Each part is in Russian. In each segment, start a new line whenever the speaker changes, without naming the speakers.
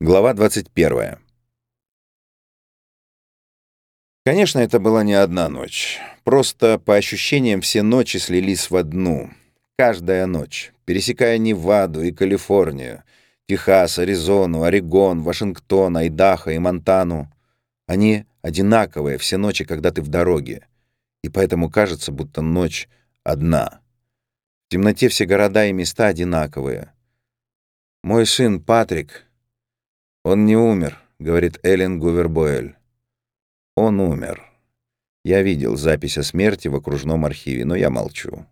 Глава 21. Конечно, это была не одна ночь. Просто, по ощущениям, все ночи слились в одну. Каждая ночь, пересекая Неваду и Калифорнию, Техас, Аризону, Орегон, Вашингтон, Айдахо и Монтану. Они одинаковые все ночи, когда ты в дороге. И поэтому кажется, будто ночь одна. В темноте все города и места одинаковые. Мой сын Патрик «Он не умер», — говорит Эллен Гувербоэль. «Он умер. Я видел запись о смерти в окружном архиве, но я молчу».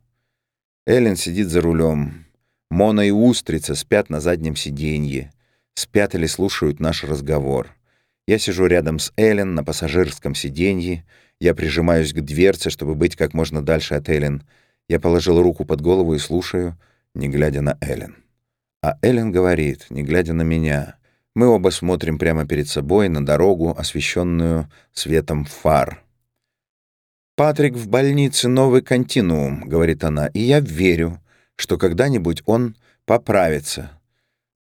Эллен сидит за рулем. Мона и Устрица спят на заднем сиденье. Спят или слушают наш разговор. Я сижу рядом с Эллен на пассажирском сиденье. Я прижимаюсь к дверце, чтобы быть как можно дальше от Эллен. Я положил руку под голову и слушаю, не глядя на Эллен. А Эллен говорит, не глядя на меня, мы оба смотрим прямо перед собой на дорогу, освещенную светом фар. «Патрик в больнице новый континуум», — говорит она, — «и я верю, что когда-нибудь он поправится».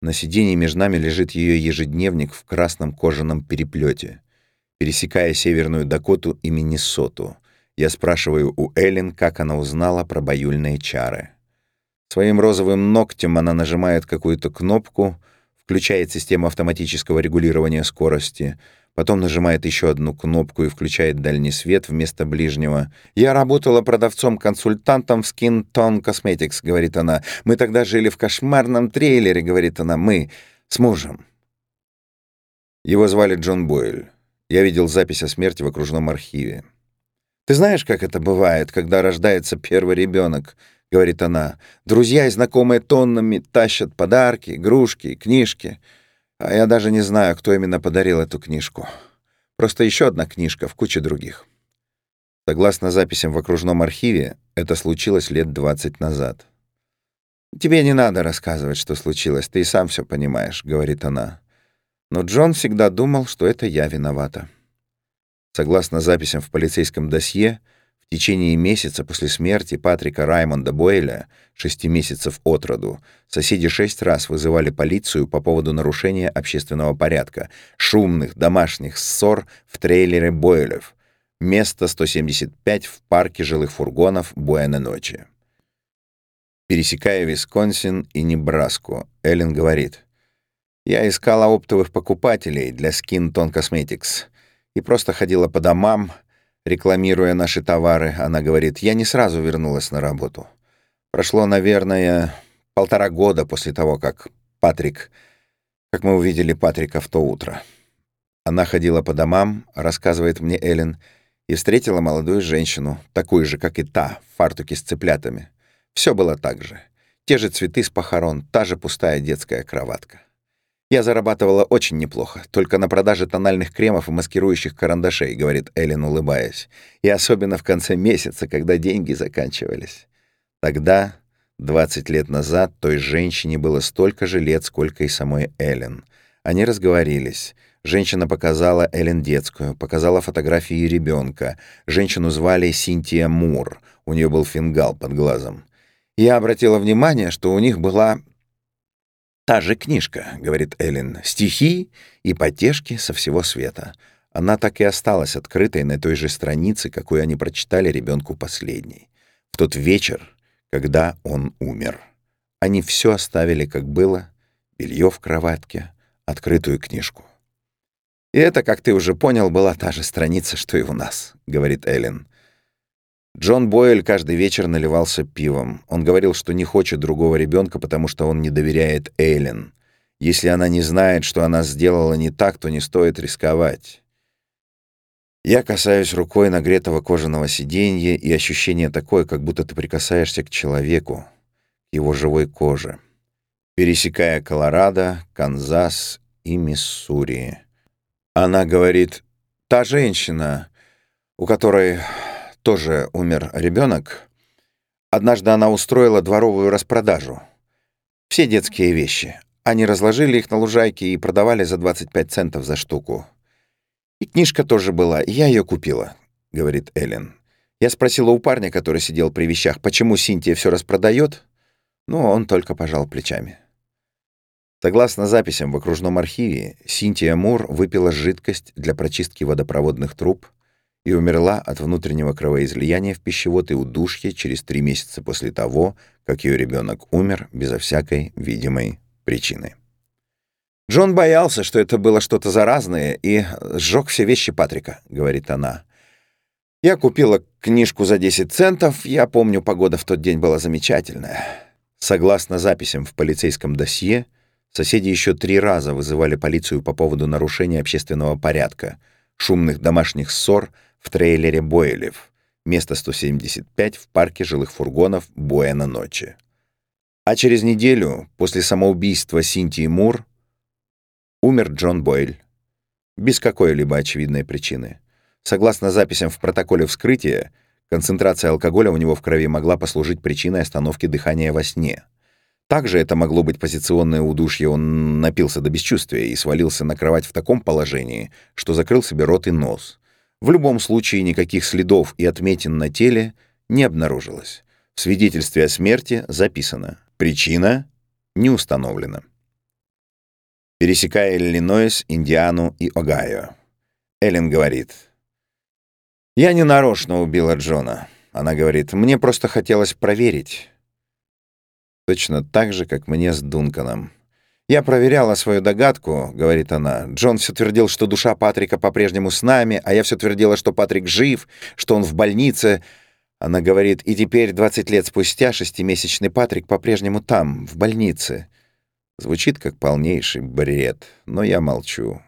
На сиденье между нами лежит ее ежедневник в красном кожаном переплете, пересекая Северную Дакоту и Миннесоту. Я спрашиваю у Эллен, как она узнала про баюльные чары. Своим розовым ногтем она нажимает какую-то кнопку — включает систему автоматического регулирования скорости, потом нажимает еще одну кнопку и включает дальний свет вместо ближнего. «Я работала продавцом-консультантом в Skin Tone Cosmetics», — говорит она. «Мы тогда жили в кошмарном трейлере», — говорит она. «Мы с мужем». Его звали Джон Бойль. Я видел запись о смерти в окружном архиве. «Ты знаешь, как это бывает, когда рождается первый ребенок?» — говорит она. «Друзья и знакомые тоннами тащат подарки, игрушки, книжки. А я даже не знаю, кто именно подарил эту книжку. Просто еще одна книжка в куче других». Согласно записям в окружном архиве, это случилось лет 20 назад. «Тебе не надо рассказывать, что случилось, ты и сам все понимаешь», — говорит она. Но Джон всегда думал, что это я виновата. Согласно записям в полицейском досье, в течение месяца после смерти Патрика Раймонда Бойля, шести месяцев от роду, соседи шесть раз вызывали полицию по поводу нарушения общественного порядка, шумных домашних ссор в трейлере Бойлев, место 175 в парке жилых фургонов Буэна-Ночи. Пересекая Висконсин и Небраску, Эллен говорит, «Я искала оптовых покупателей для Skin Tone Cosmetics и просто ходила по домам, Рекламируя наши товары, она говорит, я не сразу вернулась на работу. Прошло, наверное, полтора года после того, как Патрик... Как мы увидели Патрика в то утро. Она ходила по домам, рассказывает мне Эллен, и встретила молодую женщину, такую же, как и та, в фартуке с цыплятами. Все было так же. Те же цветы с похорон, та же пустая детская кроватка. «Я зарабатывала очень неплохо, только на продаже тональных кремов и маскирующих карандашей», — говорит Эллен, улыбаясь. «И особенно в конце месяца, когда деньги заканчивались. Тогда, 20 лет назад, той женщине было столько же лет, сколько и самой Эллен. Они разговорились. Женщина показала Эллен детскую, показала фотографии ребенка. Женщину звали Синтия Мур, у нее был фингал под глазом. Я обратила внимание, что у них была «Та же книжка», — говорит Эллен, — «стихи и потешки со всего света». Она так и осталась открытой на той же странице, какую они прочитали ребенку последней. В тот вечер, когда он умер. Они все оставили, как было, белье в кроватке, открытую книжку. «И это, как ты уже понял, была та же страница, что и у нас», — говорит Эллен. Джон Бойль каждый вечер наливался пивом. Он говорил, что не хочет другого ребенка, потому что он не доверяет Эйлен. Если она не знает, что она сделала не так, то не стоит рисковать. Я касаюсь рукой нагретого кожаного сиденья, и ощущение такое, как будто ты прикасаешься к человеку, к его живой коже. Пересекая Колорадо, Канзас и Миссури. Она говорит, та женщина, у которой тоже умер ребенок, однажды она устроила дворовую распродажу. Все детские вещи. Они разложили их на лужайке и продавали за 25 центов за штуку. И книжка тоже была, я ее купила, говорит Эллен. Я спросила у парня, который сидел при вещах, почему Синтия все распродает, но он только пожал плечами. Согласно записям в окружном архиве, Синтия Мур выпила жидкость для прочистки водопроводных труб и умерла от внутреннего кровоизлияния в пищевод и удушье через три месяца после того, как ее ребенок умер безо всякой видимой причины. «Джон боялся, что это было что-то заразное, и сжег все вещи Патрика», — говорит она. «Я купила книжку за 10 центов. Я помню, погода в тот день была замечательная». Согласно записям в полицейском досье, соседи еще три раза вызывали полицию по поводу нарушения общественного порядка, шумных домашних ссор в трейлере Бойлев, место 175 в парке жилых фургонов Буэна ночи. А через неделю после самоубийства Синтии Мур Умер Джон Бойль. Без какой-либо очевидной причины. Согласно записям в протоколе вскрытия, концентрация алкоголя у него в крови могла послужить причиной остановки дыхания во сне. Также это могло быть позиционное удушье, он напился до бесчувствия и свалился на кровать в таком положении, что закрыл себе рот и нос. В любом случае никаких следов и отметин на теле не обнаружилось. В свидетельстве о смерти записано «Причина не установлена» пересекая Иллинойс, Индиану и Огайо. Эллен говорит, «Я не нарочно убила Джона». Она говорит, «Мне просто хотелось проверить». Точно так же, как мне с Дунканом. «Я проверяла свою догадку», — говорит она. «Джон все твердил, что душа Патрика по-прежнему с нами, а я все твердила, что Патрик жив, что он в больнице». Она говорит, «И теперь, 20 лет спустя, шестимесячный Патрик по-прежнему там, в больнице». Звучит как полнейший бред, но я молчу.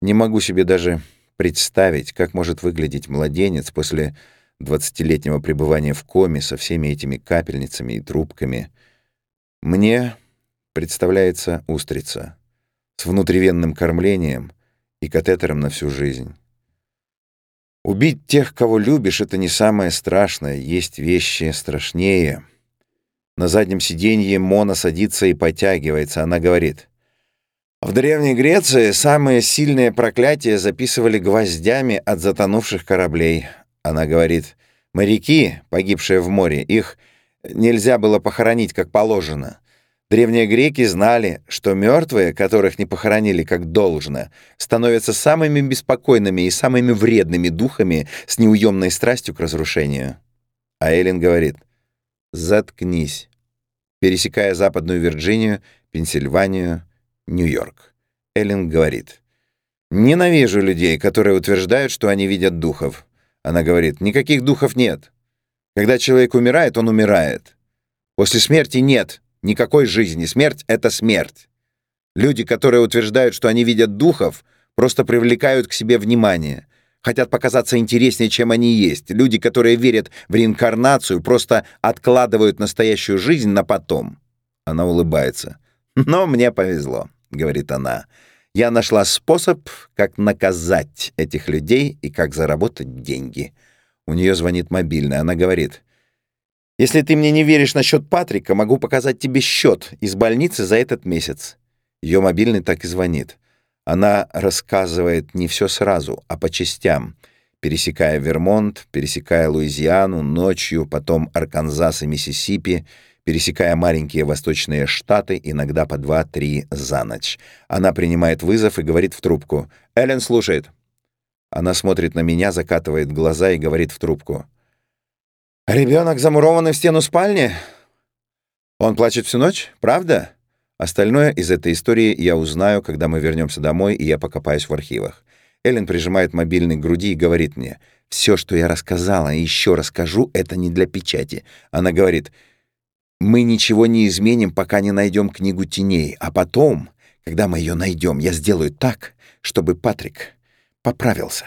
Не могу себе даже представить, как может выглядеть младенец после двадцатилетнего пребывания в коме со всеми этими капельницами и трубками. Мне представляется устрица с внутривенным кормлением и катетером на всю жизнь. Убить тех, кого любишь, — это не самое страшное, есть вещи страшнее — на заднем сиденье Мона садится и потягивается. Она говорит. В Древней Греции самые сильные проклятия записывали гвоздями от затонувших кораблей. Она говорит. Моряки, погибшие в море, их нельзя было похоронить как положено. Древние греки знали, что мертвые, которых не похоронили как должно, становятся самыми беспокойными и самыми вредными духами с неуемной страстью к разрушению. А Эллен говорит — «Заткнись», пересекая Западную Вирджинию, Пенсильванию, Нью-Йорк. Эллен говорит, «Ненавижу людей, которые утверждают, что они видят духов». Она говорит, «Никаких духов нет. Когда человек умирает, он умирает. После смерти нет никакой жизни. Смерть — это смерть. Люди, которые утверждают, что они видят духов, просто привлекают к себе внимание хотят показаться интереснее, чем они есть. Люди, которые верят в реинкарнацию, просто откладывают настоящую жизнь на потом. Она улыбается. «Но мне повезло», — говорит она. «Я нашла способ, как наказать этих людей и как заработать деньги». У нее звонит мобильный. Она говорит, «Если ты мне не веришь насчет Патрика, могу показать тебе счет из больницы за этот месяц». Ее мобильный так и звонит. Она рассказывает не все сразу, а по частям, пересекая Вермонт, пересекая Луизиану, ночью, потом Арканзас и Миссисипи, пересекая маленькие восточные штаты, иногда по два-три за ночь. Она принимает вызов и говорит в трубку. «Эллен слушает». Она смотрит на меня, закатывает глаза и говорит в трубку. «Ребенок замурованный в стену спальни? Он плачет всю ночь, правда?» Остальное из этой истории я узнаю, когда мы вернемся домой, и я покопаюсь в архивах. Эллен прижимает мобильный к груди и говорит мне, «Все, что я рассказала, и еще расскажу, это не для печати». Она говорит, «Мы ничего не изменим, пока не найдем книгу теней, а потом, когда мы ее найдем, я сделаю так, чтобы Патрик поправился».